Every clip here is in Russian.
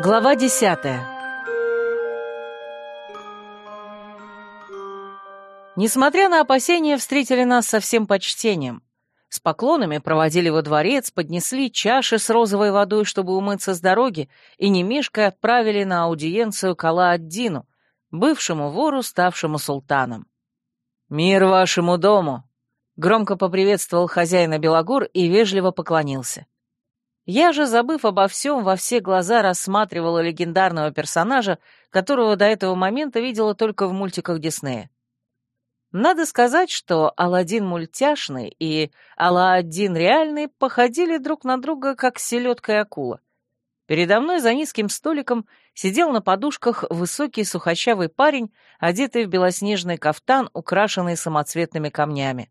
Глава десятая Несмотря на опасения, встретили нас со всем почтением. С поклонами проводили во дворец, поднесли чаши с розовой водой, чтобы умыться с дороги, и немишкой отправили на аудиенцию к Алла-ад-Дину, бывшему вору, ставшему султаном. «Мир вашему дому!» — громко поприветствовал хозяина Белогор и вежливо поклонился. Я же, забыв обо всем, во все глаза рассматривала легендарного персонажа, которого до этого момента видела только в мультиках Диснея. Надо сказать, что Аладдин мультяшный и Алладдин реальный походили друг на друга, как селедка и акула. Передо мной за низким столиком сидел на подушках высокий сухощавый парень, одетый в белоснежный кафтан, украшенный самоцветными камнями.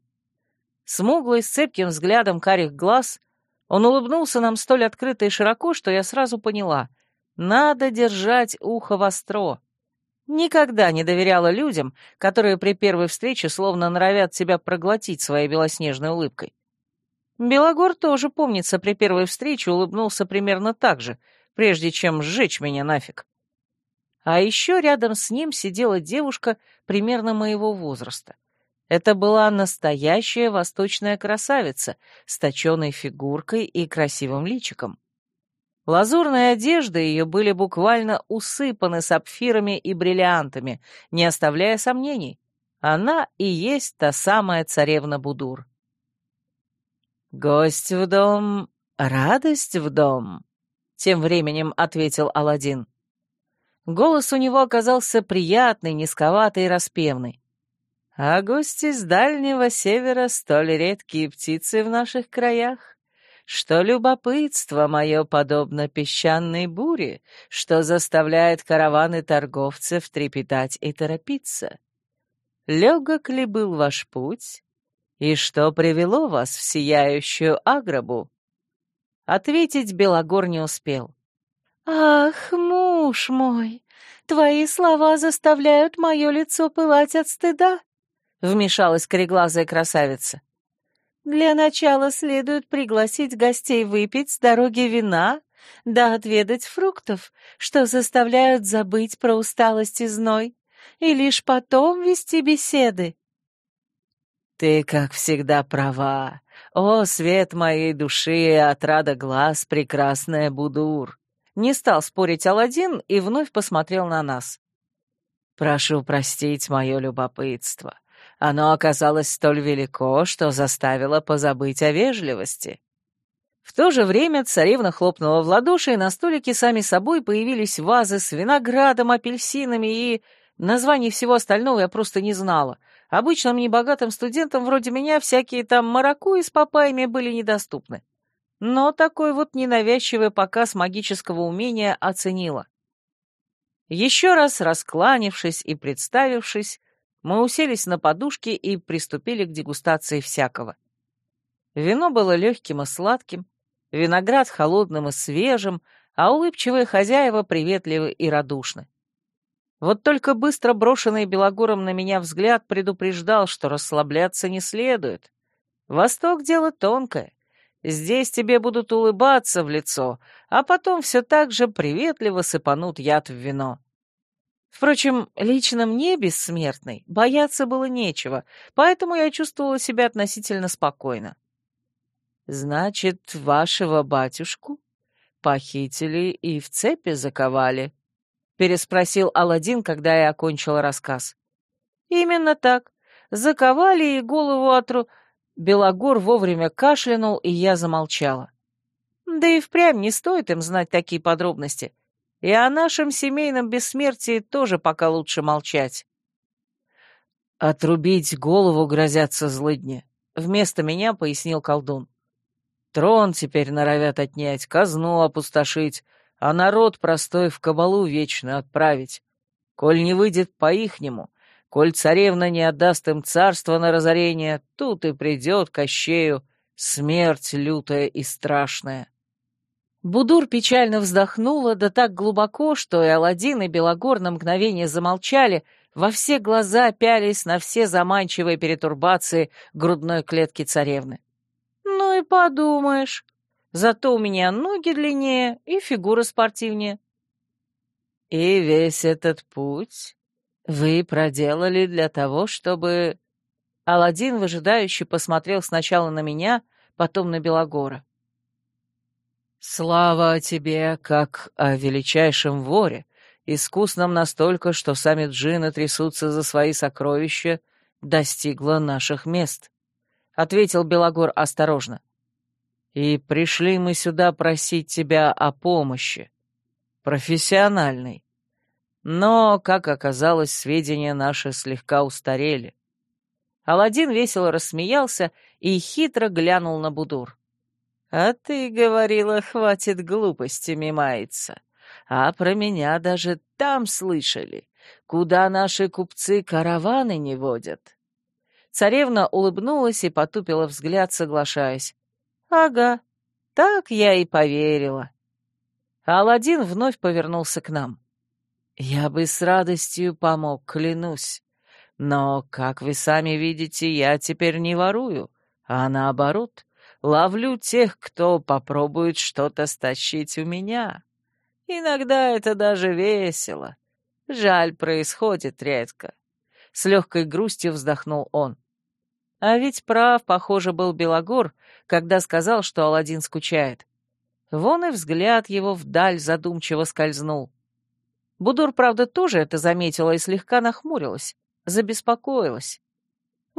Смуглый, с цепким взглядом карих глаз, он улыбнулся нам столь открыто и широко, что я сразу поняла — надо держать ухо востро. Никогда не доверяла людям, которые при первой встрече словно норовят тебя проглотить своей белоснежной улыбкой. Белогор тоже, помнится, при первой встрече улыбнулся примерно так же, прежде чем сжечь меня нафиг. А еще рядом с ним сидела девушка примерно моего возраста. Это была настоящая восточная красавица с точенной фигуркой и красивым личиком. Лазурные одежды ее были буквально усыпаны сапфирами и бриллиантами, не оставляя сомнений. Она и есть та самая царевна Будур. «Гость в дом, радость в дом», — тем временем ответил Аладдин. Голос у него оказался приятный, низковатый и распевный. А гости с дальнего севера столь редкие птицы в наших краях, что любопытство мое подобно песчаной буре, что заставляет караваны торговцев трепетать и торопиться. Легок ли был ваш путь, и что привело вас в сияющую агробу? Ответить Белогор не успел. «Ах, муж мой, твои слова заставляют мое лицо пылать от стыда», — вмешалась кореглазая красавица. «Для начала следует пригласить гостей выпить с дороги вина, да отведать фруктов, что заставляют забыть про усталость и зной, и лишь потом вести беседы». «Ты, как всегда, права. О, свет моей души и отрада глаз, прекрасная Будур!» Не стал спорить Аладдин и вновь посмотрел на нас. «Прошу простить мое любопытство. Оно оказалось столь велико, что заставило позабыть о вежливости. В то же время царевна хлопнула в ладоши, и на столике сами собой появились вазы с виноградом, апельсинами и... Названий всего остального я просто не знала. Обычным небогатым студентам вроде меня всякие там маракуи с папаями были недоступны. Но такой вот ненавязчивый показ магического умения оценила. Еще раз раскланившись и представившись, мы уселись на подушке и приступили к дегустации всякого. Вино было легким и сладким, виноград холодным и свежим, а улыбчивые хозяева приветливы и радушны. Вот только быстро брошенный Белогором на меня взгляд предупреждал, что расслабляться не следует. Восток — дело тонкое. Здесь тебе будут улыбаться в лицо, а потом все так же приветливо сыпанут яд в вино. Впрочем, лично мне, бессмертной, бояться было нечего, поэтому я чувствовала себя относительно спокойно. «Значит, вашего батюшку похитили и в цепи заковали?» — переспросил Аладдин, когда я окончила рассказ. «Именно так. Заковали и голову отру...» Белогор вовремя кашлянул, и я замолчала. Да и впрямь не стоит им знать такие подробности. И о нашем семейном бессмертии тоже пока лучше молчать. «Отрубить голову грозятся злыдни», — вместо меня пояснил колдун. «Трон теперь норовят отнять, казну опустошить, а народ простой в кабалу вечно отправить. Коль не выйдет по-ихнему, коль царевна не отдаст им царство на разорение, тут и придет Кощею смерть лютая и страшная». Будур печально вздохнула, да так глубоко, что и Аладдин, и Белогор на мгновение замолчали, во все глаза пялись на все заманчивые перетурбации грудной клетки царевны. «Ну и подумаешь. Зато у меня ноги длиннее и фигура спортивнее. И весь этот путь вы проделали для того, чтобы... Аладдин выжидающе посмотрел сначала на меня, потом на Белогора. «Слава тебе, как о величайшем воре, искусном настолько, что сами джины трясутся за свои сокровища, достигла наших мест», — ответил Белогор осторожно. «И пришли мы сюда просить тебя о помощи, профессиональной. Но, как оказалось, сведения наши слегка устарели». Аладдин весело рассмеялся и хитро глянул на Будур. «А ты говорила, хватит глупостями маяться. А про меня даже там слышали, куда наши купцы караваны не водят». Царевна улыбнулась и потупила взгляд, соглашаясь. «Ага, так я и поверила». Аладдин вновь повернулся к нам. «Я бы с радостью помог, клянусь. Но, как вы сами видите, я теперь не ворую, а наоборот, ловлю тех, кто попробует что-то стащить у меня. Иногда это даже весело. Жаль, происходит редко. С легкой грустью вздохнул он. А ведь прав, похоже, был Белогор, когда сказал, что Аладдин скучает. Вон и взгляд его вдаль задумчиво скользнул. Будур, правда, тоже это заметила и слегка нахмурилась, забеспокоилась.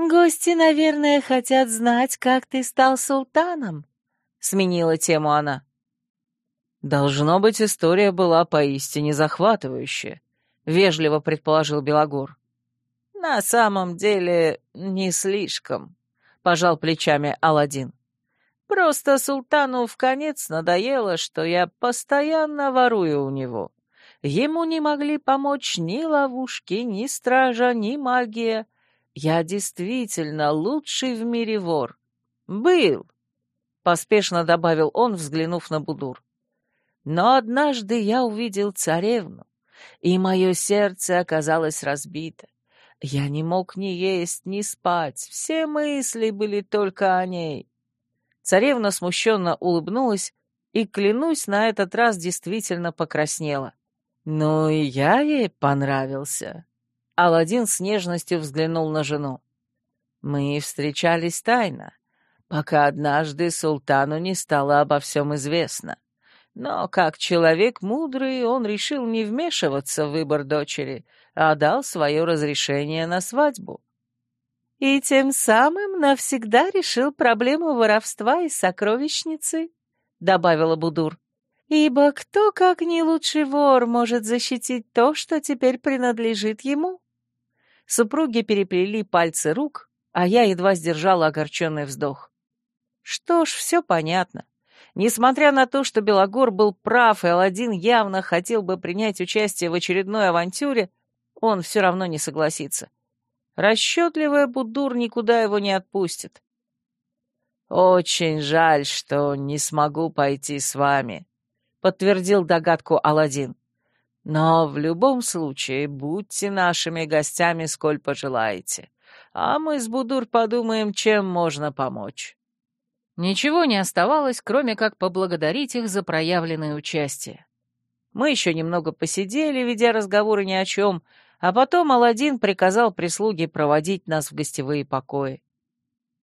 «Гости, наверное, хотят знать, как ты стал султаном», — сменила тему она. «Должно быть, история была поистине захватывающая», — вежливо предположил Белогор. «На самом деле, не слишком», — пожал плечами Аладдин. «Просто султану в конец надоело, что я постоянно ворую у него. Ему не могли помочь ни ловушки, ни стража, ни магия. Я действительно лучший в мире вор. Был, — поспешно добавил он, взглянув на Будур. Но однажды я увидел царевну, и мое сердце оказалось разбито. Я не мог ни есть, ни спать, все мысли были только о ней. Царевна смущенно улыбнулась и, клянусь, на этот раз действительно покраснела. Ну и я ей понравился. Аладдин с нежностью взглянул на жену. Мы встречались тайно, пока однажды султану не стало обо всем известно. Но как человек мудрый, он решил не вмешиваться в выбор дочери, а дал свое разрешение на свадьбу. И тем самым навсегда решил проблему воровства из сокровищницы, — добавила Будур. Ибо кто, как не лучший вор, может защитить то, что теперь принадлежит ему? Супруги переплели пальцы рук, а я едва сдержала огорченный вздох. Что ж, все понятно. Несмотря на то, что Белогор был прав, и Аладдин явно хотел бы принять участие в очередной авантюре, он все равно не согласится. Расчетливая Будур никуда его не отпустит. «Очень жаль, что не смогу пойти с вами», — подтвердил догадку Аладдин. «Но в любом случае будьте нашими гостями, сколь пожелаете, а мы с Будур подумаем, чем можно помочь». Ничего не оставалось, кроме как поблагодарить их за проявленное участие. Мы еще немного посидели, ведя разговоры ни о чем, а потом Аладдин приказал прислуге проводить нас в гостевые покои.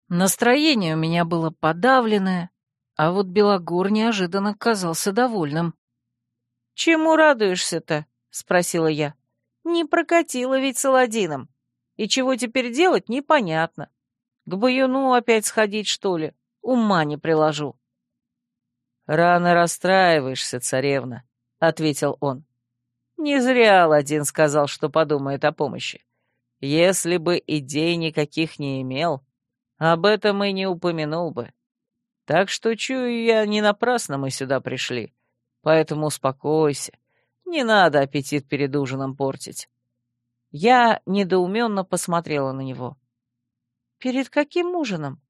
Настроение у меня было подавленное, а вот Белогор неожиданно казался довольным. «Чему радуешься-то?» — спросила я. «Не прокатило ведь с Аладдином. И чего теперь делать, непонятно. К Баюну опять сходить, что ли?» Ума не приложу. «Рано расстраиваешься, царевна», — ответил он. «Не зря Аладдин сказал, что подумает о помощи. Если бы идей никаких не имел, об этом и не упомянул бы. Так что, чую я, не напрасно мы сюда пришли. Поэтому успокойся. Не надо аппетит перед ужином портить». Я недоуменно посмотрела на него. «Перед каким ужином?»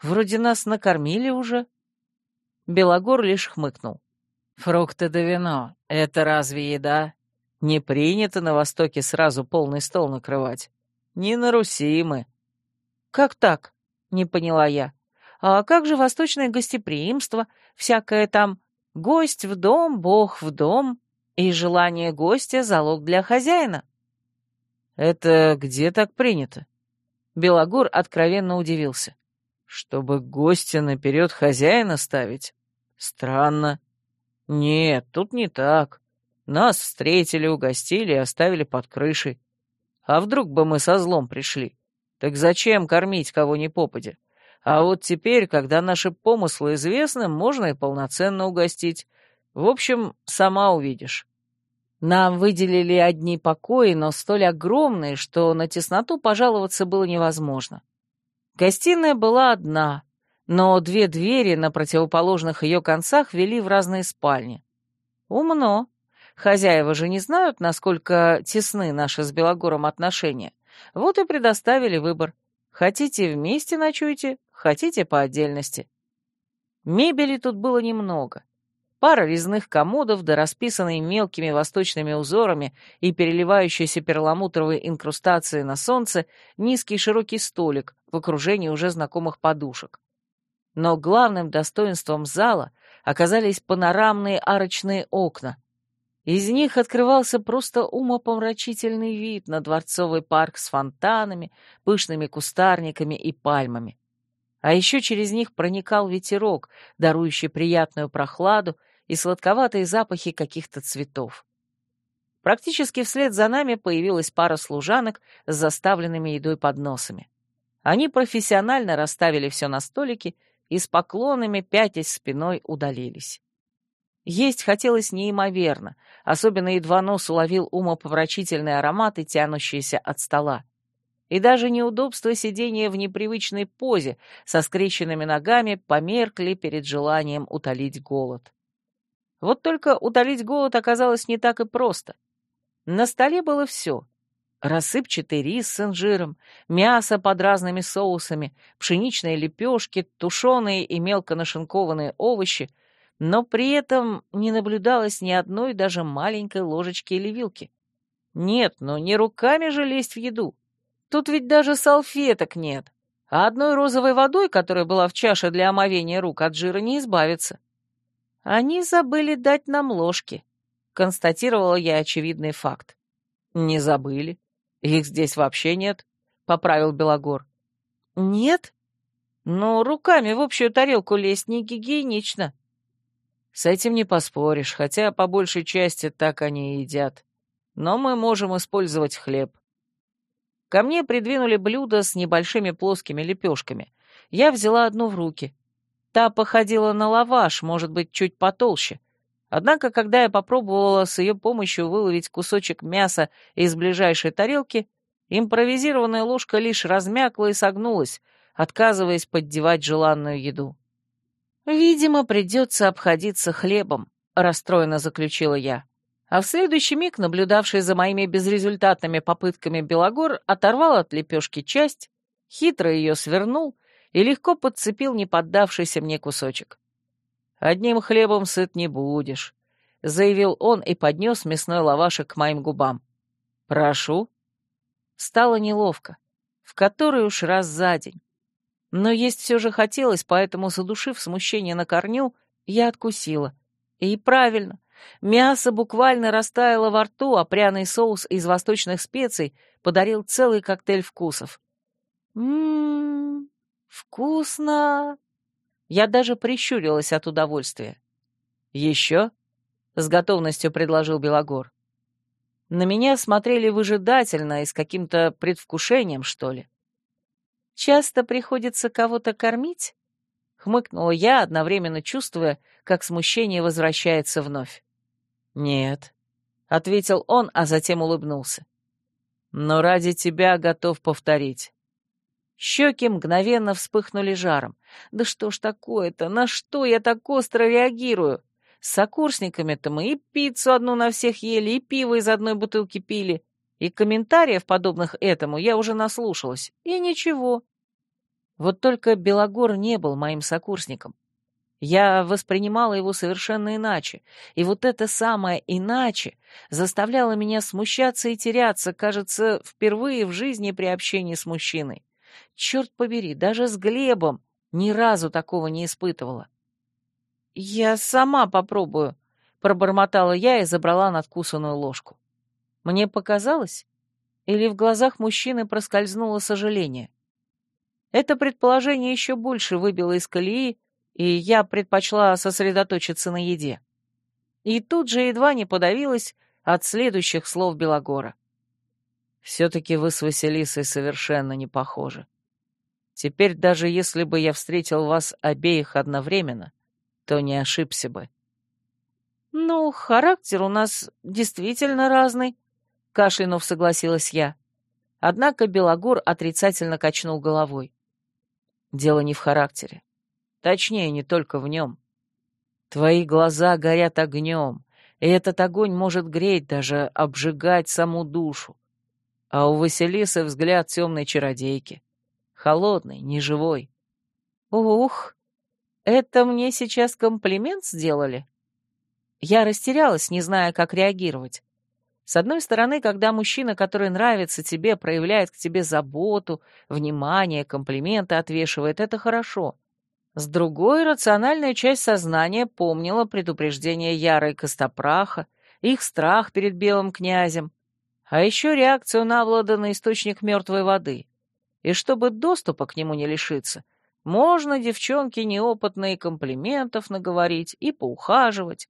Вроде нас накормили уже». Белогор лишь хмыкнул. «Фрукты да вино — это разве еда? Не принято на Востоке сразу полный стол накрывать. Не на Руси мы». «Как так?» — не поняла я. «А как же восточное гостеприимство, всякое там гость в дом, бог в дом?» И желание гостя — залог для хозяина. Это где так принято? Белогор откровенно удивился. Чтобы гостя наперед хозяина ставить? Странно. Нет, тут не так. Нас встретили, угостили и оставили под крышей. А вдруг бы мы со злом пришли? Так зачем кормить кого ни попадя? А вот теперь, когда наши помыслы известны, можно и полноценно угостить. В общем, сама увидишь. Нам выделили одни покои, но столь огромные, что на тесноту пожаловаться было невозможно. Гостиная была одна, но две двери на противоположных ее концах вели в разные спальни. Умно. Хозяева же не знают, насколько тесны наши с Белогором отношения. Вот и предоставили выбор. Хотите вместе ночуйте, хотите по отдельности. Мебели тут было немного пара резных комодов, да расписанные мелкими восточными узорами и переливающиеся перламутровой инкрустацией на солнце низкий широкий столик в окружении уже знакомых подушек. Но главным достоинством зала оказались панорамные арочные окна. Из них открывался просто умопомрачительный вид на дворцовый парк с фонтанами, пышными кустарниками и пальмами. А еще через них проникал ветерок, дарующий приятную прохладу и сладковатые запахи каких-то цветов. Практически вслед за нами появилась пара служанок с заставленными едой подносами. Они профессионально расставили все на столике и с поклонами, пятясь спиной, удалились. Есть хотелось неимоверно, особенно едва нос уловил умоповорачительные ароматы, тянущиеся от стола. И даже неудобство сидения в непривычной позе со скрещенными ногами померкли перед желанием утолить голод. Вот только утолить голод оказалось не так и просто. На столе было все. Рассыпчатый рис с инжиром, мясо под разными соусами, пшеничные лепешки, тушеные и мелко нашинкованные овощи, но при этом не наблюдалось ни одной даже маленькой ложечки или вилки. Нет, ну не руками же лезть в еду. Тут ведь даже салфеток нет, а одной розовой водой, которая была в чаше для омовения рук от жира, не избавиться. «Они забыли дать нам ложки», — констатировала я очевидный факт. «Не забыли. Их здесь вообще нет», — поправил Белогор. «Нет? Ну, руками в общую тарелку лезть не гигиенично». «С этим не поспоришь, хотя по большей части так они и едят. Но мы можем использовать хлеб». Ко мне придвинули блюдо с небольшими плоскими лепешками. Я взяла одну в руки. Та походила на лаваш, может быть, чуть потолще. Однако, когда я попробовала с ее помощью выловить кусочек мяса из ближайшей тарелки, импровизированная ложка лишь размякла и согнулась, отказываясь поддевать желанную еду. «Видимо, придется обходиться хлебом», — расстроенно заключила я. А в следующий миг, наблюдавший за моими безрезультатными попытками Белогор, оторвал от лепешки часть, хитро ее свернул и легко подцепил не поддавшийся мне кусочек. «Одним хлебом сыт не будешь», — заявил он и поднес мясной лавашек к моим губам. «Прошу». Стало неловко, в который уж раз за день. Но есть все же хотелось, поэтому, задушив смущение на корню, я откусила. И правильно, мясо буквально растаяло во рту, а пряный соус из восточных специй подарил целый коктейль вкусов. Ммм, «Вкусно!» Я даже прищурилась от удовольствия. «Еще?» — с готовностью предложил Белогор. На меня смотрели выжидательно и с каким-то предвкушением, что ли. «Часто приходится кого-то кормить?» — хмыкнула я, одновременно чувствуя, как смущение возвращается вновь. «Нет», — ответил он, а затем улыбнулся. «Но ради тебя готов повторить. Щеки мгновенно вспыхнули жаром. Да что ж такое-то? На что я так остро реагирую? С сокурсниками-то мы и пиццу одну на всех ели, и пиво из одной бутылки пили. И комментариев, подобных этому, я уже наслушалась. И ничего. Вот только Белогор не был моим сокурсником. Я воспринимала его совершенно иначе, и вот это самое «иначе» заставляло меня смущаться и теряться, кажется, впервые в жизни при общении с мужчиной. Черт побери, даже с Глебом ни разу такого не испытывала. «Я сама попробую», — пробормотала я и забрала надкусанную ложку. Мне показалось? Или в глазах мужчины проскользнуло сожаление? Это предположение еще больше выбило из колеи, и я предпочла сосредоточиться на еде. И тут же едва не подавилась от следующих слов Белогора. «Все-таки вы с Василисой совершенно не похожи. Теперь даже если бы я встретил вас обеих одновременно, то не ошибся бы». «Ну, характер у нас действительно разный», — кашлянув согласилась я. Однако Белогор отрицательно качнул головой. «Дело не в характере. Точнее, не только в нем. Твои глаза горят огнем, и этот огонь может греть, даже обжигать саму душу. А у Василисы взгляд темной чародейки. Холодный, неживой. Ух, это мне сейчас комплимент сделали? Я растерялась, не зная, как реагировать. С одной стороны, когда мужчина, который нравится тебе, проявляет к тебе заботу, внимание, комплименты отвешивает, это хорошо. С другой, рациональная часть сознания помнила предупреждение Яры Костопраха, их страх перед белым князем, а еще реакцию Навлада на источник мертвой воды. И чтобы доступа к нему не лишиться, можно девчонке неопытные комплиментов наговорить и поухаживать.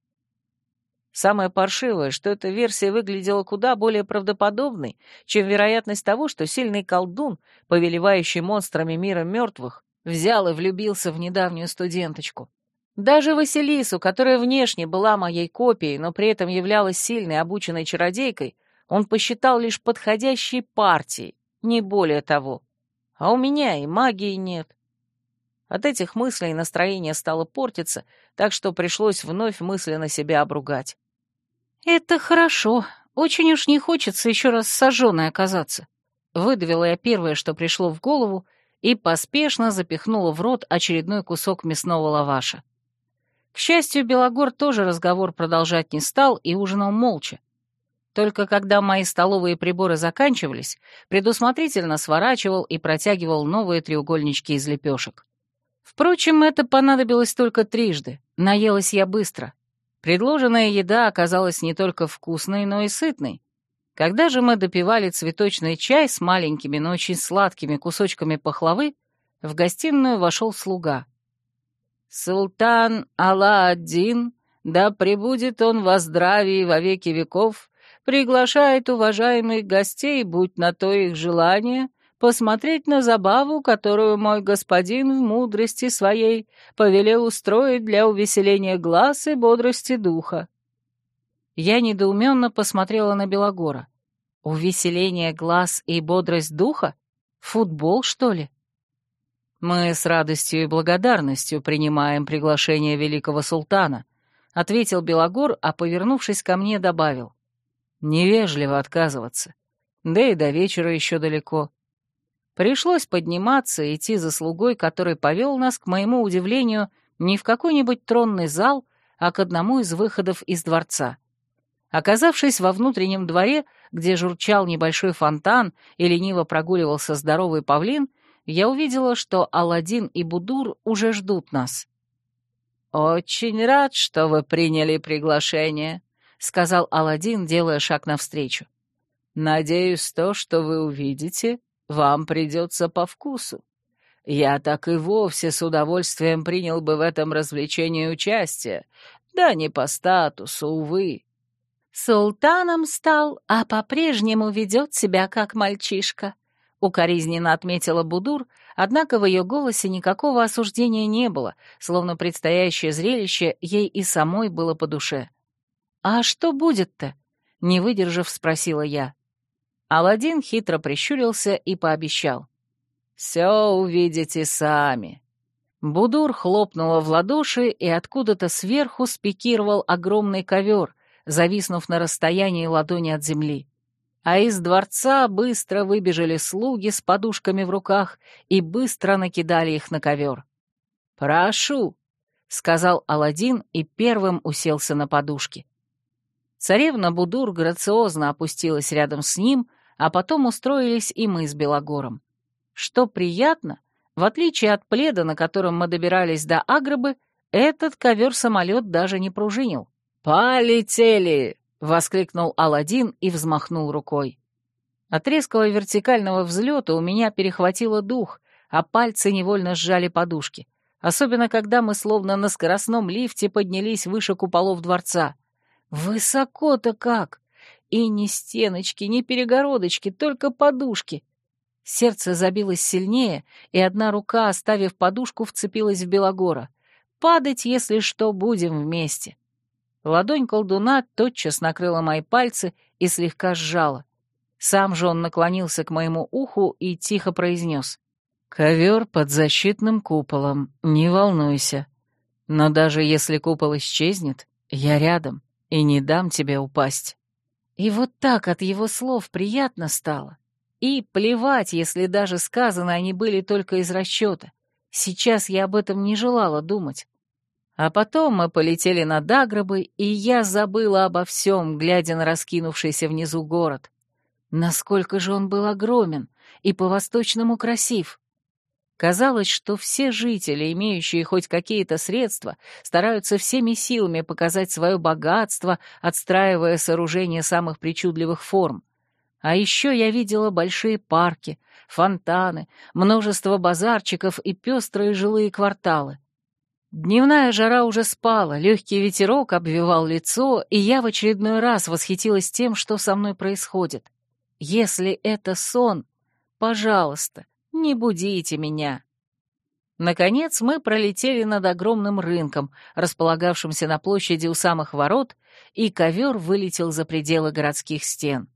Самое паршивое, что эта версия выглядела куда более правдоподобной, чем вероятность того, что сильный колдун, повелевающий монстрами мира мертвых, Взял и влюбился в недавнюю студенточку. Даже Василису, которая внешне была моей копией, но при этом являлась сильной обученной чародейкой, он посчитал лишь подходящей партией, не более того. А у меня и магии нет. От этих мыслей настроение стало портиться, так что пришлось вновь мысленно себя обругать. «Это хорошо. Очень уж не хочется еще раз сожженной оказаться». Выдавила я первое, что пришло в голову, и поспешно запихнула в рот очередной кусок мясного лаваша. К счастью, Белогор тоже разговор продолжать не стал и ужинал молча. Только когда мои столовые приборы заканчивались, предусмотрительно сворачивал и протягивал новые треугольнички из лепешек. Впрочем, это понадобилось только трижды. Наелась я быстро. Предложенная еда оказалась не только вкусной, но и сытной, когда же мы допивали цветочный чай с маленькими, но очень сладкими кусочками пахлавы, в гостиную вошел слуга. «Султан Алла-Аддин, да пребудет он во здравии во веки веков, приглашает уважаемых гостей, будь на то их желание, посмотреть на забаву, которую мой господин в мудрости своей повелел устроить для увеселения глаз и бодрости духа. Я недоуменно посмотрела на Белогора. Увеселение глаз и бодрость духа? Футбол, что ли? Мы с радостью и благодарностью принимаем приглашение великого султана, ответил Белогор, а, повернувшись ко мне, добавил. Невежливо отказываться. Да и до вечера еще далеко. Пришлось подниматься и идти за слугой, который повел нас, к моему удивлению, не в какой-нибудь тронный зал, а к одному из выходов из дворца. Оказавшись во внутреннем дворе, где журчал небольшой фонтан и лениво прогуливался здоровый павлин, я увидела, что Аладдин и Будур уже ждут нас. «Очень рад, что вы приняли приглашение», — сказал Аладдин, делая шаг навстречу. «Надеюсь, то, что вы увидите, вам придется по вкусу. Я так и вовсе с удовольствием принял бы в этом развлечении участие, да не по статусу, увы. «Султаном стал, а по-прежнему ведет себя как мальчишка», — укоризненно отметила Будур, однако в ее голосе никакого осуждения не было, словно предстоящее зрелище ей и самой было по душе. «А что будет-то?» — не выдержав, спросила я. Аладдин хитро прищурился и пообещал. «Все увидите сами». Будур хлопнула в ладоши, и откуда-то сверху спикировал огромный ковер — зависнув на расстоянии ладони от земли. А из дворца быстро выбежали слуги с подушками в руках и быстро накидали их на ковер. «Прошу», — сказал Аладдин и первым уселся на подушки. Царевна Будур грациозно опустилась рядом с ним, а потом устроились и мы с Белогором. Что приятно, в отличие от пледа, на котором мы добирались до Аграбы, этот ковер-самолет даже не пружинил. «Полетели!» — воскликнул Аладдин и взмахнул рукой. От резкого вертикального взлета у меня перехватило дух, а пальцы невольно сжали подушки, особенно когда мы словно на скоростном лифте поднялись выше куполов дворца. Высоко-то как! И ни стеночки, ни перегородочки, только подушки. Сердце забилось сильнее, и одна рука, оставив подушку, вцепилась в Белогора. Падать, если что, будем вместе. Ладонь колдуна тотчас накрыла мои пальцы и слегка сжала. Сам же он наклонился к моему уху и тихо произнес. «Ковер под защитным куполом, не волнуйся. Но даже если купол исчезнет, я рядом и не дам тебе упасть». И вот так от его слов приятно стало. И плевать, если даже сказаны они были только из расчета. Сейчас я об этом не желала думать. А потом мы полетели на Дагробы, и я забыла обо всем, глядя на раскинувшийся внизу город. Насколько же он был огромен и по-восточному красив. Казалось, что все жители, имеющие хоть какие-то средства, стараются всеми силами показать свое богатство, отстраивая сооружения самых причудливых форм. А еще я видела большие парки, фонтаны, множество базарчиков и пестрые жилые кварталы. Дневная жара уже спала, легкий ветерок обвивал лицо, и я в очередной раз восхитилась тем, что со мной происходит. Если это сон, пожалуйста, не будите меня. Наконец мы пролетели над огромным рынком, располагавшимся на площади у самых ворот, и ковер вылетел за пределы городских стен.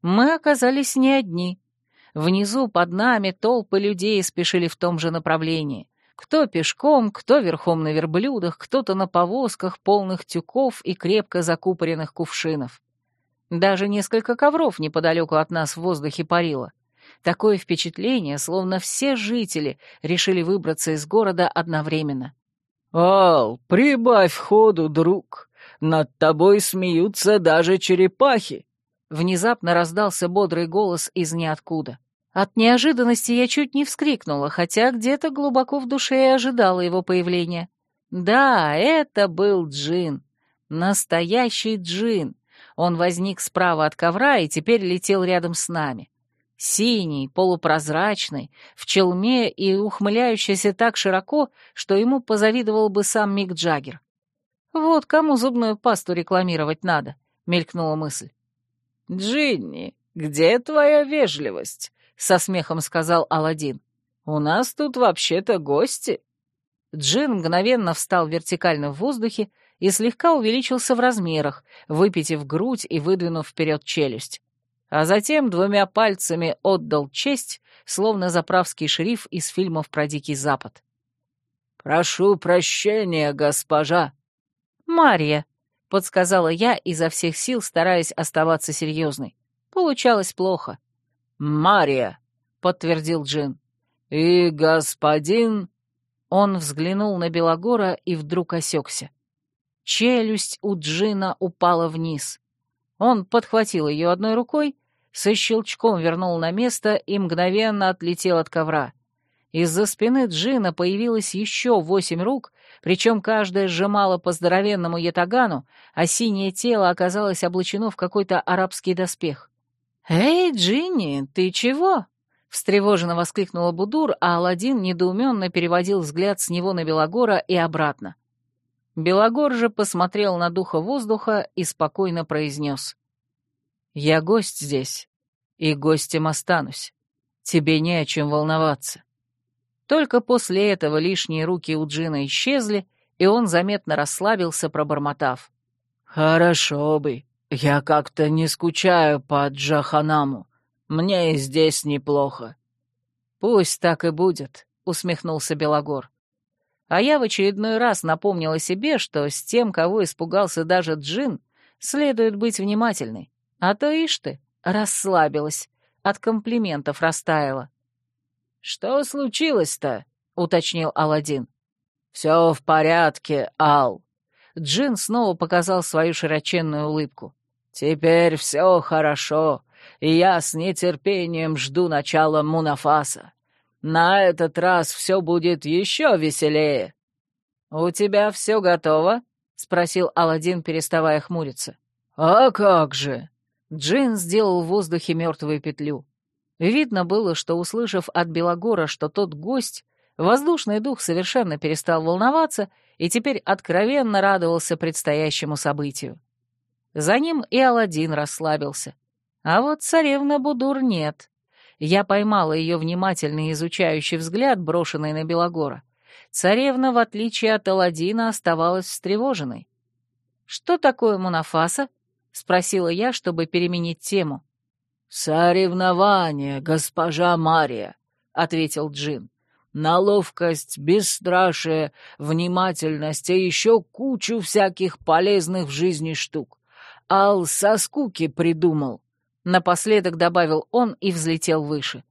Мы оказались не одни. Внизу под нами толпы людей спешили в том же направлении. Кто пешком, кто верхом на верблюдах, кто-то на повозках, полных тюков и крепко закупоренных кувшинов. Даже несколько ковров неподалеку от нас в воздухе парило. Такое впечатление, словно все жители решили выбраться из города одновременно. «Ал, прибавь ходу, друг! Над тобой смеются даже черепахи!» Внезапно раздался бодрый голос из ниоткуда. От неожиданности я чуть не вскрикнула, хотя где-то глубоко в душе и ожидала его появления. Да, это был джин. Настоящий джин. Он возник справа от ковра и теперь летел рядом с нами. Синий, полупрозрачный, в челме и ухмыляющийся так широко, что ему позавидовал бы сам Мик Джаггер. «Вот кому зубную пасту рекламировать надо», — мелькнула мысль. «Джинни, где твоя вежливость?» — со смехом сказал Аладдин. «У нас тут вообще-то гости». Джин мгновенно встал вертикально в воздухе и слегка увеличился в размерах, выпитив грудь и выдвинув вперед челюсть. А затем двумя пальцами отдал честь, словно заправский шериф из фильмов про Дикий Запад. «Прошу прощения, госпожа». «Мария», — подсказала я, изо всех сил стараясь оставаться серьезной. Получалось плохо. «Мария», — подтвердил Джин. «И господин...» Он взглянул на Белогора и вдруг осекся. Челюсть у Джина упала вниз. Он подхватил ее одной рукой, со щелчком вернул на место и мгновенно отлетел от ковра. Из-за спины Джина появилось еще восемь рук, причем каждая сжимала по здоровенному ятагану, а синее тело оказалось облачено в какой-то арабский доспех. «Эй, Джинни, ты чего?» — встревоженно воскликнула Будур, а Аладдин недоуменно переводил взгляд с него на Белогора и обратно. Белогор же посмотрел на духа воздуха и спокойно произнес. «Я гость здесь, и гостем останусь. Тебе не о чем волноваться». Только после этого лишние руки у Джина исчезли, и он заметно расслабился, пробормотав. «Хорошо бы. «Я как-то не скучаю по Джаханаму. Мне и здесь неплохо». «Пусть так и будет», — усмехнулся Белогор. А я в очередной раз напомнила себе, что с тем, кого испугался даже Джин, следует быть внимательной. А то, ишь ты, расслабилась, от комплиментов растаяла. «Что случилось-то?» — уточнил Аладдин. «Все в порядке, Ал», Джин снова показал свою широченную улыбку. «Теперь все хорошо, и я с нетерпением жду начала Мунафаса. На этот раз все будет еще веселее». «У тебя все готово?» спросил Аладдин, переставая хмуриться. «А как же?» Джин сделал в воздухе мертвую петлю. Видно было, что, услышав от Белогора, что тот гость, воздушный дух совершенно перестал волноваться и теперь откровенно радовался предстоящему событию. За ним и Аладдин расслабился. А вот царевна Будур нет. Я поймала ее внимательный изучающий взгляд, брошенный на Белогора. Царевна, в отличие от Аладдина, оставалась встревоженной. «Что такое Мунафаса?» — спросила я, чтобы переменить тему. «Соревнование, госпожа Мария», — ответил Джин. «На ловкость, бесстрашие, внимательность и еще кучу всяких полезных в жизни штук. Ал со скуки придумал». Напоследок добавил он и взлетел выше.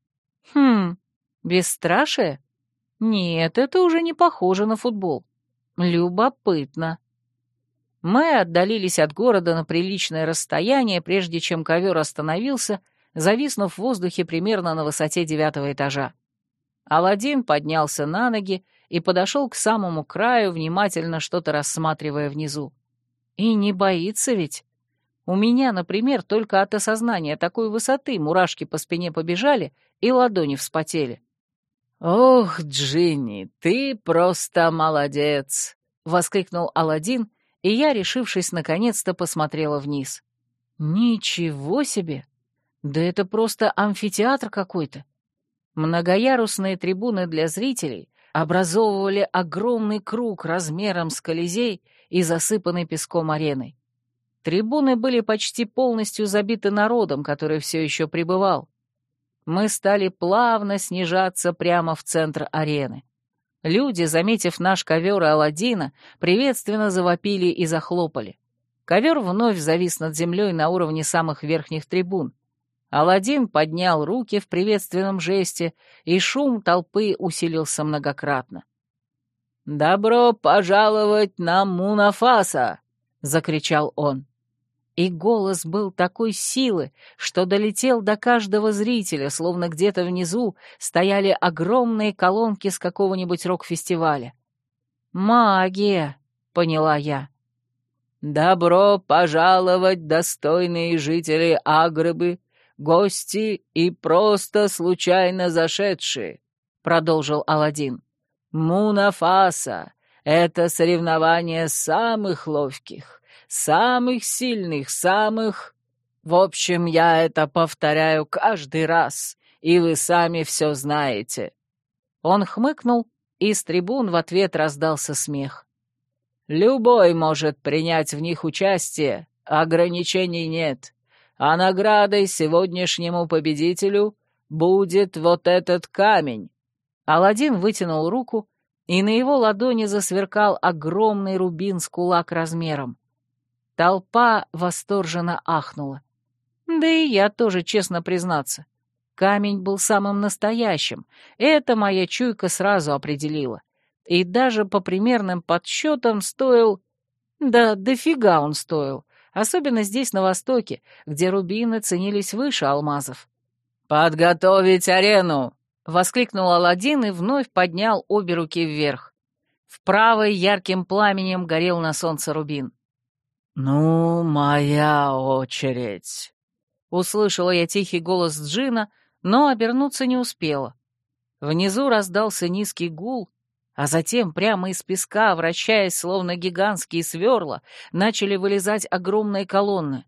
«Хм, бесстрашие? Нет, это уже не похоже на футбол. Любопытно». Мы отдалились от города на приличное расстояние, прежде чем ковер остановился, зависнув в воздухе примерно на высоте девятого этажа. Аладдин поднялся на ноги и подошел к самому краю, внимательно что-то рассматривая внизу. И не боится ведь. У меня, например, только от осознания такой высоты мурашки по спине побежали и ладони вспотели. «Ох, Джинни, ты просто молодец!» — воскликнул Аладдин, и я, решившись, наконец-то посмотрела вниз. «Ничего себе! Да это просто амфитеатр какой-то!» Многоярусные трибуны для зрителей образовывали огромный круг размером с Колизей и засыпанной песком ареной. Трибуны были почти полностью забиты народом, который все еще пребывал. Мы стали плавно снижаться прямо в центр арены. Люди, заметив наш ковер и Аладдина, приветственно завопили и захлопали. Ковер вновь завис над землей на уровне самых верхних трибун. Аладдин поднял руки в приветственном жесте, и шум толпы усилился многократно. «Добро пожаловать на Мунафаса!» — закричал он и голос был такой силы, что долетел до каждого зрителя, словно где-то внизу стояли огромные колонки с какого-нибудь рок-фестиваля. «Магия!» — поняла я. «Добро пожаловать, достойные жители Агрыбы, гости и просто случайно зашедшие!» — продолжил Аладдин. «Мунафаса — это соревнование самых ловких, самых сильных, самых... В общем, я это повторяю каждый раз, и вы сами все знаете». Он хмыкнул, и с трибун в ответ раздался смех. «Любой может принять в них участие, ограничений нет, а наградой сегодняшнему победителю будет вот этот камень». Аладдин вытянул руку, и на его ладони засверкал огромный рубин с кулак размером. Толпа восторженно ахнула. Да и я тоже, честно признаться. Камень был самым настоящим, это моя чуйка сразу определила. И даже по примерным подсчетам стоил... Да дофига он стоил, особенно здесь, на Востоке, где рубины ценились выше алмазов. «Подготовить арену!» — воскликнул Аладдин и вновь поднял обе руки вверх. В правой ярким пламенем горел на солнце рубин. «Ну, моя очередь!» Услышала я тихий голос Джина, но обернуться не успела. Внизу раздался низкий гул, а затем прямо из песка, вращаясь словно гигантские сверла, начали вылезать огромные колонны.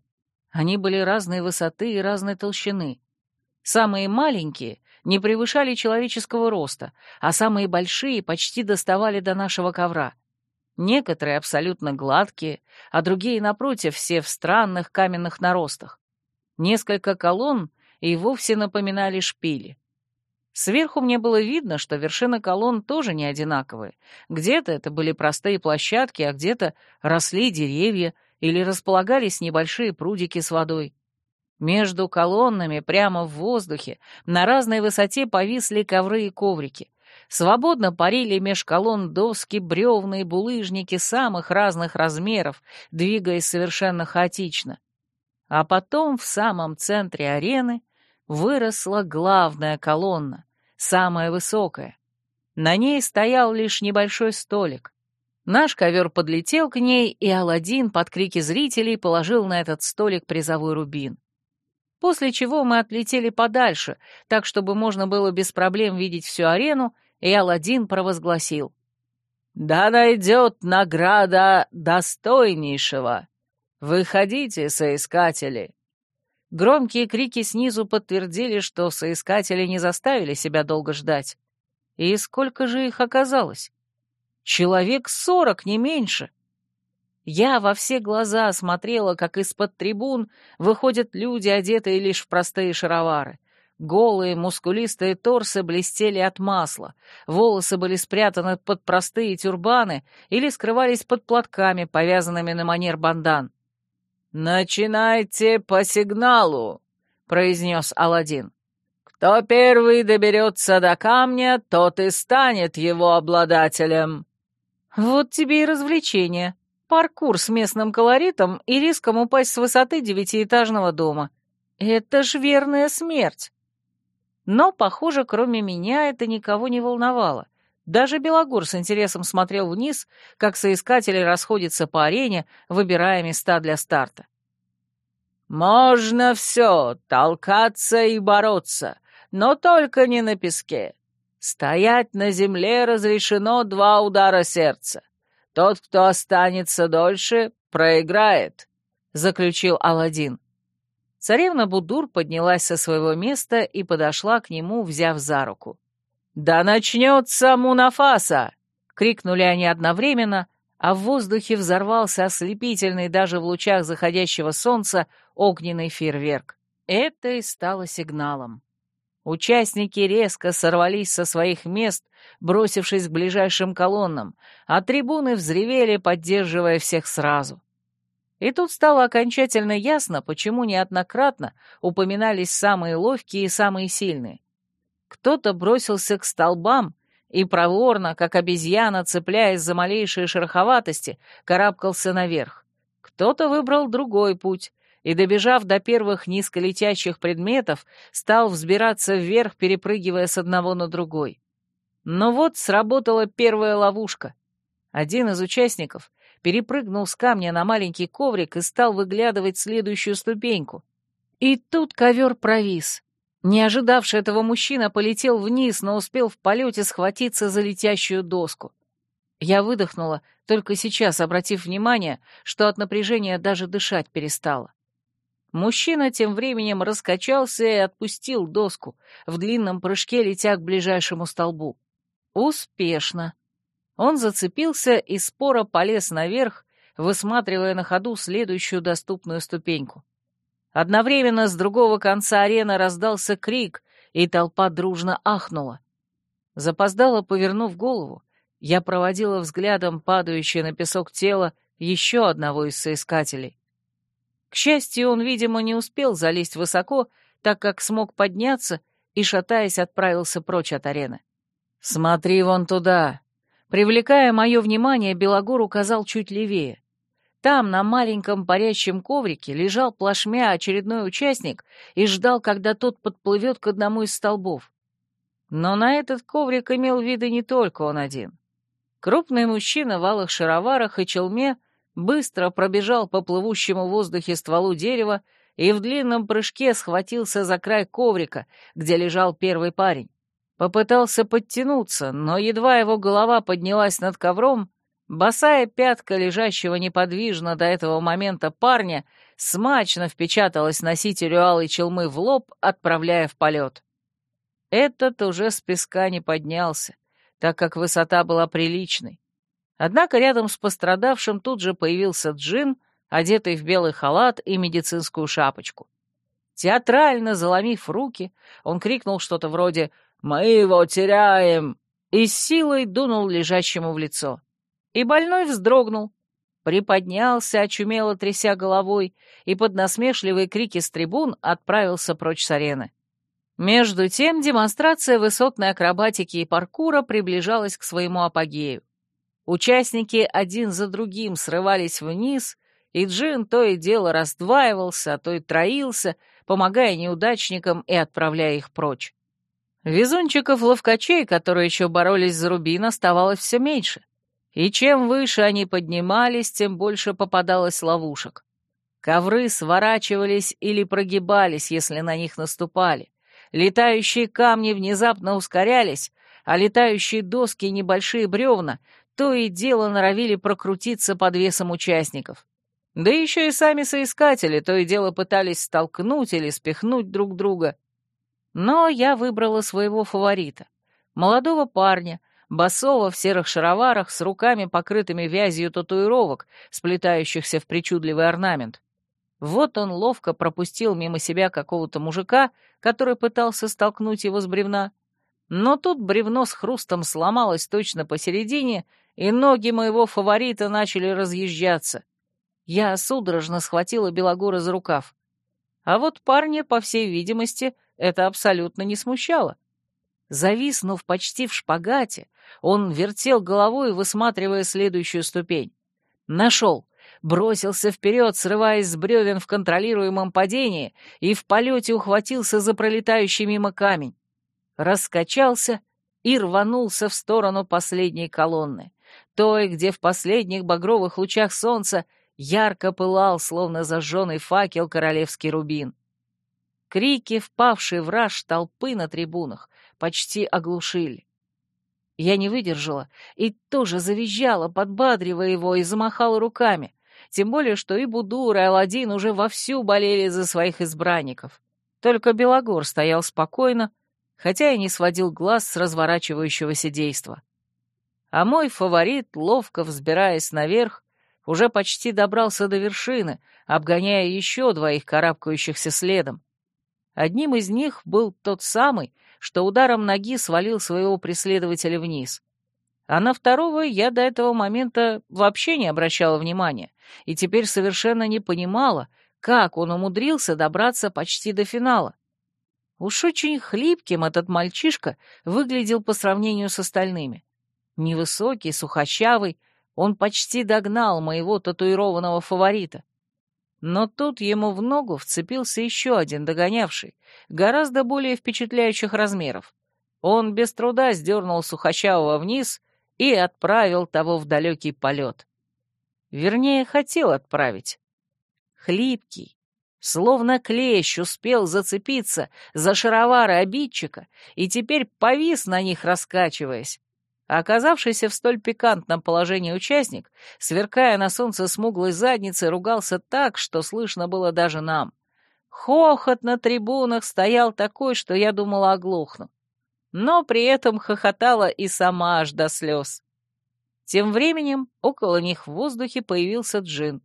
Они были разной высоты и разной толщины. Самые маленькие не превышали человеческого роста, а самые большие почти доставали до нашего ковра — Некоторые абсолютно гладкие, а другие, напротив, все в странных каменных наростах. Несколько колонн и вовсе напоминали шпили. Сверху мне было видно, что вершины колонн тоже не одинаковые. Где-то это были простые площадки, а где-то росли деревья или располагались небольшие прудики с водой. Между колоннами, прямо в воздухе, на разной высоте повисли ковры и коврики. Свободно парили меж колонн доски, бревна и булыжники самых разных размеров, двигаясь совершенно хаотично. А потом в самом центре арены выросла главная колонна, самая высокая. На ней стоял лишь небольшой столик. Наш ковер подлетел к ней, и Аладдин под крики зрителей положил на этот столик призовой рубин. После чего мы отлетели подальше, так чтобы можно было без проблем видеть всю арену, и Аладдин провозгласил. «Да найдет награда достойнейшего! Выходите, соискатели!» Громкие крики снизу подтвердили, что соискатели не заставили себя долго ждать. И сколько же их оказалось? Человек сорок, не меньше. Я во все глаза смотрела, как из-под трибун выходят люди, одетые лишь в простые шаровары. Голые, мускулистые торсы блестели от масла, волосы были спрятаны под простые тюрбаны или скрывались под платками, повязанными на манер бандан. «Начинайте по сигналу», — произнес Аладдин. «Кто первый доберется до камня, тот и станет его обладателем». Вот тебе и развлечение. Паркур с местным колоритом и риском упасть с высоты девятиэтажного дома. Это ж верная смерть. Но, похоже, кроме меня это никого не волновало. Даже Белогур с интересом смотрел вниз, как соискатели расходятся по арене, выбирая места для старта. «Можно все, толкаться и бороться, но только не на песке. Стоять на земле разрешено два удара сердца. Тот, кто останется дольше, проиграет», — заключил Аладдин. Царевна Будур поднялась со своего места и подошла к нему, взяв за руку. «Да начнется Мунафаса!» — крикнули они одновременно, а в воздухе взорвался ослепительный даже в лучах заходящего солнца огненный фейерверк. Это и стало сигналом. Участники резко сорвались со своих мест, бросившись к ближайшим колоннам, а трибуны взревели, поддерживая всех сразу. И тут стало окончательно ясно, почему неоднократно упоминались самые ловкие и самые сильные. Кто-то бросился к столбам и проворно, как обезьяна, цепляясь за малейшие шероховатости, карабкался наверх. Кто-то выбрал другой путь, и, добежав до первых низколетящих предметов, стал взбираться вверх, перепрыгивая с одного на другой. Но вот сработала первая ловушка. Один из участников перепрыгнул с камня на маленький коврик и стал выглядывать следующую ступеньку. И тут ковер провис. Не ожидавший этого мужчина полетел вниз, но успел в полете схватиться за летящую доску. Я выдохнула, только сейчас обратив внимание, что от напряжения даже дышать перестала. Мужчина тем временем раскачался и отпустил доску, в длинном прыжке летя к ближайшему столбу. Успешно. Он зацепился и споро полез наверх, высматривая на ходу следующую доступную ступеньку. Одновременно с другого конца арены раздался крик, и толпа дружно ахнула. Запоздало повернув голову, я проводила взглядом падающее на песок тело еще одного из соискателей. К счастью, он, видимо, не успел залезть высоко, так как смог подняться и, шатаясь, отправился прочь от арены. «Смотри вон туда!» Привлекая мое внимание, Белогор указал чуть левее. Там, на маленьком парящем коврике, лежал плашмя очередной участник и ждал, когда тот подплывет к одному из столбов. Но на этот коврик имел виды не только он один. Крупный мужчина в алых шароварах и челме быстро пробежал по плывущему в воздухе стволу дерева и в длинном прыжке схватился за край коврика, где лежал первый парень. Попытался подтянуться, но едва его голова поднялась над ковром, босая пятка лежащего неподвижно до этого момента парня смачно впечаталась носителю алой челмы в лоб, отправляя в полет. Этот уже с песка не поднялся, так как высота была приличной, Однако рядом с пострадавшим тут же появился Джин, одетый в белый халат и медицинскую шапочку. Театрально заломив руки, он крикнул что-то вроде «Мы его теряем!» и силой дунул лежащему в лицо. И больной вздрогнул, приподнялся, очумело тряся головой, и под насмешливые крики с трибун отправился прочь с арены. Между тем демонстрация высотной акробатики и паркура приближалась к своему апогею. Участники один за другим срывались вниз, и Джин то и дело раздваивался, а то и троился, помогая неудачникам и отправляя их прочь. Везунчиков-ловкачей, которые еще боролись за рубин, оставалось все меньше. И чем выше они поднимались, тем больше попадалось ловушек. Ковры сворачивались или прогибались, если на них наступали. Летающие камни внезапно ускорялись, а летающие доски и небольшие бревна то и дело норовили прокрутиться под весом участников. Да еще и сами соискатели то и дело пытались столкнуть или спихнуть друг друга. Но я выбрала своего фаворита. Молодого парня, босого в серых шароварах, с руками, покрытыми вязью татуировок, сплетающихся в причудливый орнамент. Вот он ловко пропустил мимо себя какого-то мужика, который пытался столкнуть его с бревна. Но тут бревно с хрустом сломалось точно посередине, и ноги моего фаворита начали разъезжаться. Я судорожно схватила Белогора за рукав. А вот парня, по всей видимости, это абсолютно не смущало. Зависнув почти в шпагате, он вертел головой, высматривая следующую ступень. Нашел бросился вперед, срываясь с бревен в контролируемом падении, и в полете ухватился за пролетающий мимо камень. Раскачался и рванулся в сторону последней колонны, той, где в последних багровых лучах солнца ярко пылал, словно зажженный факел, королевский рубин. Крики, впавшие в раж толпы на трибунах, почти оглушили. Я не выдержала и тоже завизжала, подбадривая его, и замахала руками тем более, что и Будур, и Аладдин уже вовсю болели за своих избранников. Только Белогор стоял спокойно, хотя и не сводил глаз с разворачивающегося действа. А мой фаворит, ловко взбираясь наверх, уже почти добрался до вершины, обгоняя еще двоих карабкающихся следом. Одним из них был тот самый, что ударом ноги свалил своего преследователя вниз. А на второго я до этого момента вообще не обращала внимания, и теперь совершенно не понимала, как он умудрился добраться почти до финала. Уж очень хлипким этот мальчишка выглядел по сравнению с остальными. Невысокий, сухощавый, он почти догнал моего татуированного фаворита. Но тут ему в ногу вцепился еще один догонявший, гораздо более впечатляющих размеров. Он без труда сдернул сухощавого вниз и отправил того в далекий полет. Вернее, хотел отправить. Хлипкий, словно клещ успел зацепиться за шаровары обидчика и теперь повис на них, раскачиваясь. А оказавшийся в столь пикантном положении участник, сверкая на солнце смуглой задницей, ругался так, что слышно было даже нам. Хохот на трибунах стоял такой, что я думала оглохну но при этом хохотала и сама аж до слез. Тем временем около них в воздухе появился Джин.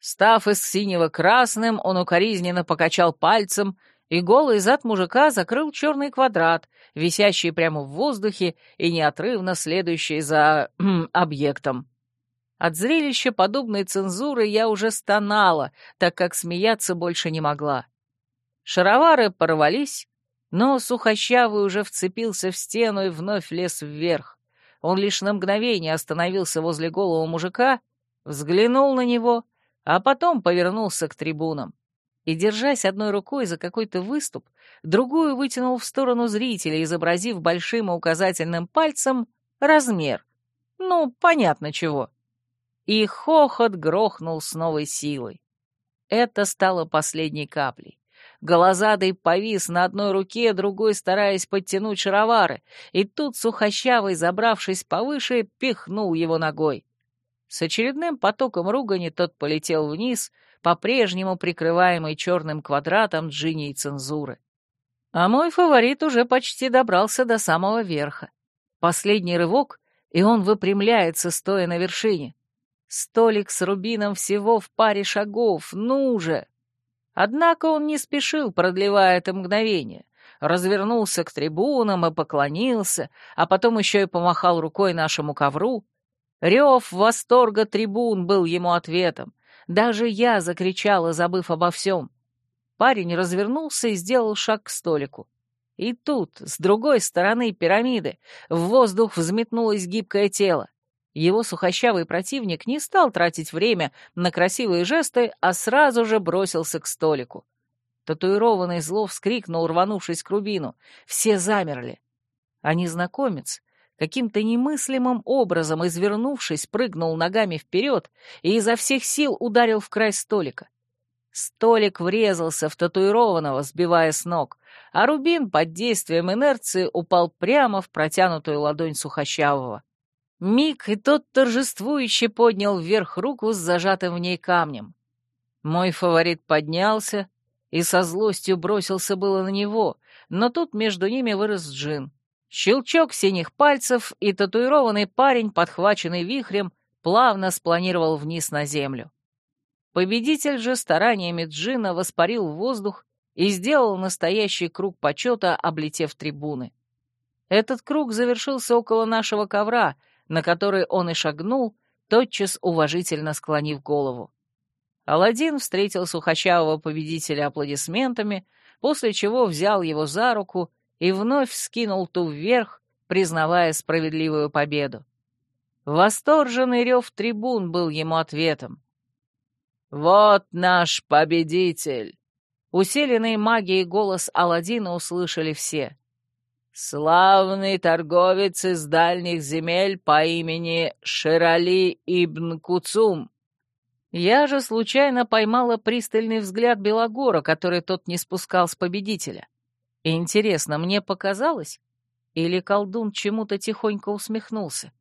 Став из синего красным, он укоризненно покачал пальцем, и голый зад мужика закрыл черный квадрат, висящий прямо в воздухе и неотрывно следующий за объектом. От зрелища подобной цензуры я уже стонала, так как смеяться больше не могла. Шаровары порвались, но сухощавый уже вцепился в стену и вновь лез вверх. Он лишь на мгновение остановился возле голого мужика, взглянул на него, а потом повернулся к трибунам. И, держась одной рукой за какой-то выступ, другую вытянул в сторону зрителя, изобразив большим и указательным пальцем размер. Ну, понятно чего. И хохот грохнул с новой силой. Это стало последней каплей. Голозадый повис на одной руке, другой стараясь подтянуть шаровары, и тут сухощавый, забравшись повыше, пихнул его ногой. С очередным потоком ругани тот полетел вниз, по-прежнему прикрываемый черным квадратом Джинни и цензуры. А мой фаворит уже почти добрался до самого верха. Последний рывок, и он выпрямляется, стоя на вершине. Столик с рубином всего в паре шагов, ну же! Однако он не спешил, продлевая это мгновение. Развернулся к трибунам и поклонился, а потом еще и помахал рукой нашему ковру. Рев восторга трибун был ему ответом. Даже я закричала, забыв обо всем. Парень развернулся и сделал шаг к столику. И тут, с другой стороны пирамиды, в воздух взметнулось гибкое тело. Его сухощавый противник не стал тратить время на красивые жесты, а сразу же бросился к столику. Татуированный зло вскрикнул, рванувшись к рубину. Все замерли. А незнакомец каким-то немыслимым образом, извернувшись, прыгнул ногами вперед и изо всех сил ударил в край столика. Столик врезался в татуированного, сбивая с ног, а Рубин под действием инерции упал прямо в протянутую ладонь Сухощавого. Миг, и тот торжествующе поднял вверх руку с зажатым в ней камнем. Мой фаворит поднялся и со злостью бросился было на него, но тут между ними вырос джин. Щелчок синих пальцев, и татуированный парень, подхваченный вихрем, плавно спланировал вниз на землю. Победитель же стараниями джина воспарил в воздух и сделал настоящий круг почета, облетев трибуны. Этот круг завершился около нашего ковра, на который он и шагнул, тотчас уважительно склонив голову. Аладдин встретил сухощавого победителя аплодисментами, после чего взял его за руку и вновь скинул ту вверх, признавая справедливую победу. Восторженный рев трибун был ему ответом. «Вот наш победитель!» Усиленный магией голос Аладдина услышали все. «Славный торговец из дальних земель по имени Ширали Ибн Куцум!» Я же случайно поймала пристальный взгляд Белогора, который тот не спускал с победителя. Интересно, мне показалось? Или колдун чему-то тихонько усмехнулся?